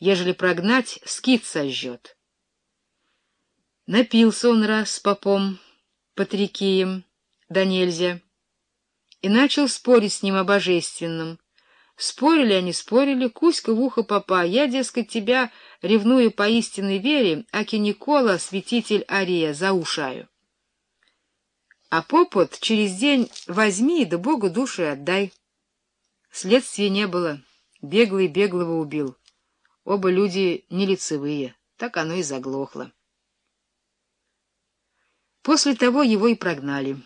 ежели прогнать, скит сожжет. Напился он раз с попом, Патрикием, да нельзя, и начал спорить с ним о божественном. Спорили они, спорили, Кузька в ухо попа, я, дескать, тебя, ревную по истинной вере, аки Никола, святитель Ария, заушаю. А попот через день возьми да Богу души отдай. Следствия не было, беглый беглого убил. Оба люди не лицевые, так оно и заглохло. После того его и прогнали.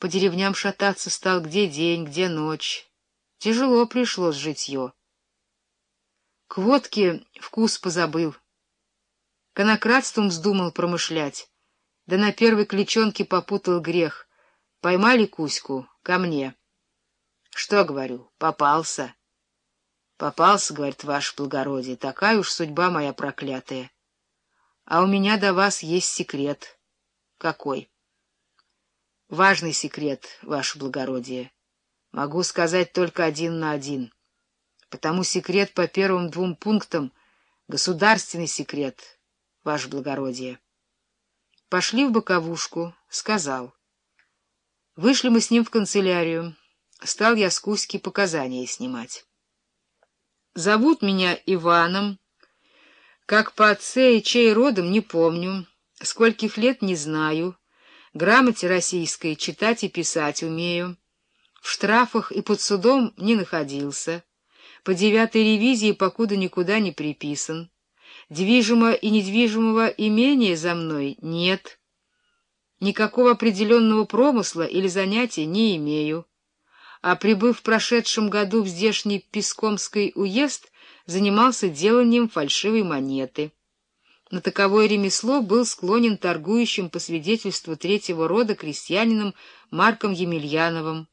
По деревням шататься стал где день, где ночь. Тяжело пришлось житье. К водке вкус позабыл. Конократством вздумал промышлять. Да на первой кличонке попутал грех. Поймали Кузьку ко мне. Что, говорю, попался? Попался, говорит, ваше благородие, такая уж судьба моя проклятая. А у меня до вас есть секрет. Какой? Важный секрет, ваше благородие. Могу сказать только один на один. Потому секрет по первым двум пунктам — государственный секрет, ваше благородие. Пошли в боковушку, сказал. Вышли мы с ним в канцелярию. Стал я с Кузьки показания снимать. Зовут меня Иваном. Как по отце и чей родом не помню, скольких лет не знаю, грамоте российской читать и писать умею. В штрафах и под судом не находился. По девятой ревизии покуда никуда не приписан. Движимого и недвижимого имения за мной нет. Никакого определенного промысла или занятия не имею. А прибыв в прошедшем году в здешний Пескомский уезд, занимался деланием фальшивой монеты. На таковое ремесло был склонен торгующим по свидетельству третьего рода крестьянином Марком Емельяновым.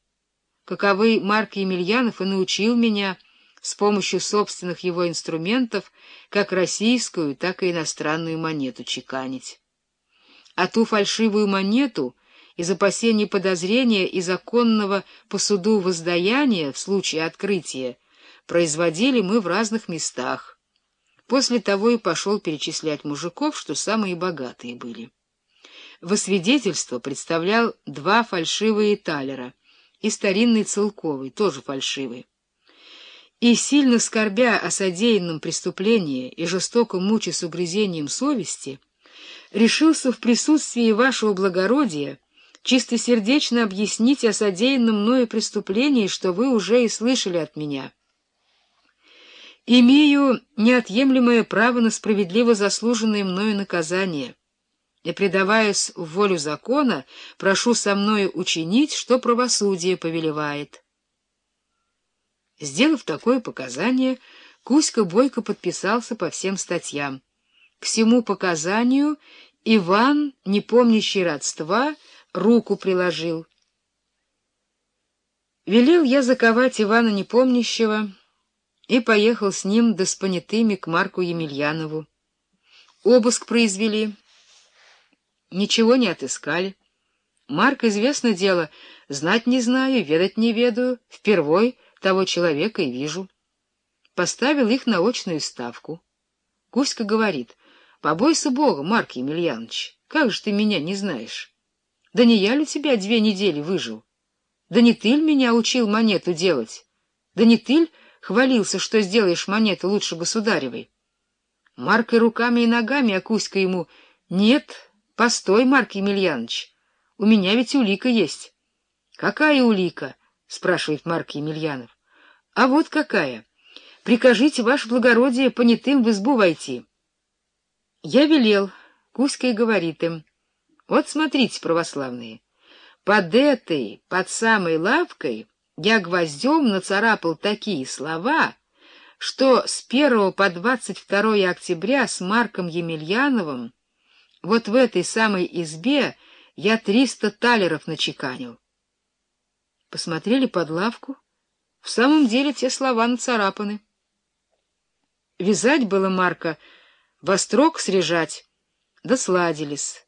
Каковый Марк Емельянов и научил меня с помощью собственных его инструментов как российскую, так и иностранную монету чеканить. А ту фальшивую монету из опасений подозрения и законного по суду воздаяния в случае открытия производили мы в разных местах. После того и пошел перечислять мужиков, что самые богатые были. Во свидетельство представлял два фальшивые талера и старинный целковый, тоже фальшивый и, сильно скорбя о содеянном преступлении и жестоко мучаясь угрызением совести, решился в присутствии вашего благородия чистосердечно объяснить о содеянном мною преступлении, что вы уже и слышали от меня. Имею неотъемлемое право на справедливо заслуженное мною наказание, и, предаваясь в волю закона, прошу со мною учинить, что правосудие повелевает». Сделав такое показание, Кузька Бойко подписался по всем статьям. К всему показанию Иван, не помнящий родства, руку приложил. Велел я заковать Ивана Непомнящего и поехал с ним да с понятыми к Марку Емельянову. Обыск произвели, ничего не отыскали. Марк, известно дело, знать не знаю, ведать не ведаю, впервой — того человека и вижу. Поставил их на очную ставку. Кузька говорит, побойся Бога, Марк Емельянович, как же ты меня не знаешь? Да не я ли тебя две недели выжил? Да не ты ли меня учил монету делать? Да не ты ли хвалился, что сделаешь монету лучше государевой? Марк и руками, и ногами, а Кузька ему, нет, постой, Марк Емельянович, у меня ведь улика есть. Какая улика? — спрашивает Марк Емельянов. А вот какая. Прикажите, ваше благородие, понятым в избу войти. Я велел. Кузька и говорит им. Вот смотрите, православные, под этой, под самой лавкой я гвоздем нацарапал такие слова, что с 1 по 22 октября с Марком Емельяновым вот в этой самой избе я триста талеров начеканил. Посмотрели под лавку, в самом деле те слова нацарапаны. Вязать было Марка, во строк срежать, да сладились.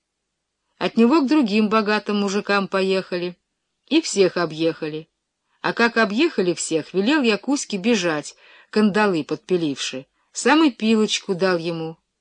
От него к другим богатым мужикам поехали, и всех объехали. А как объехали всех, велел я Кузьке бежать, кандалы подпиливши, Сам и пилочку дал ему,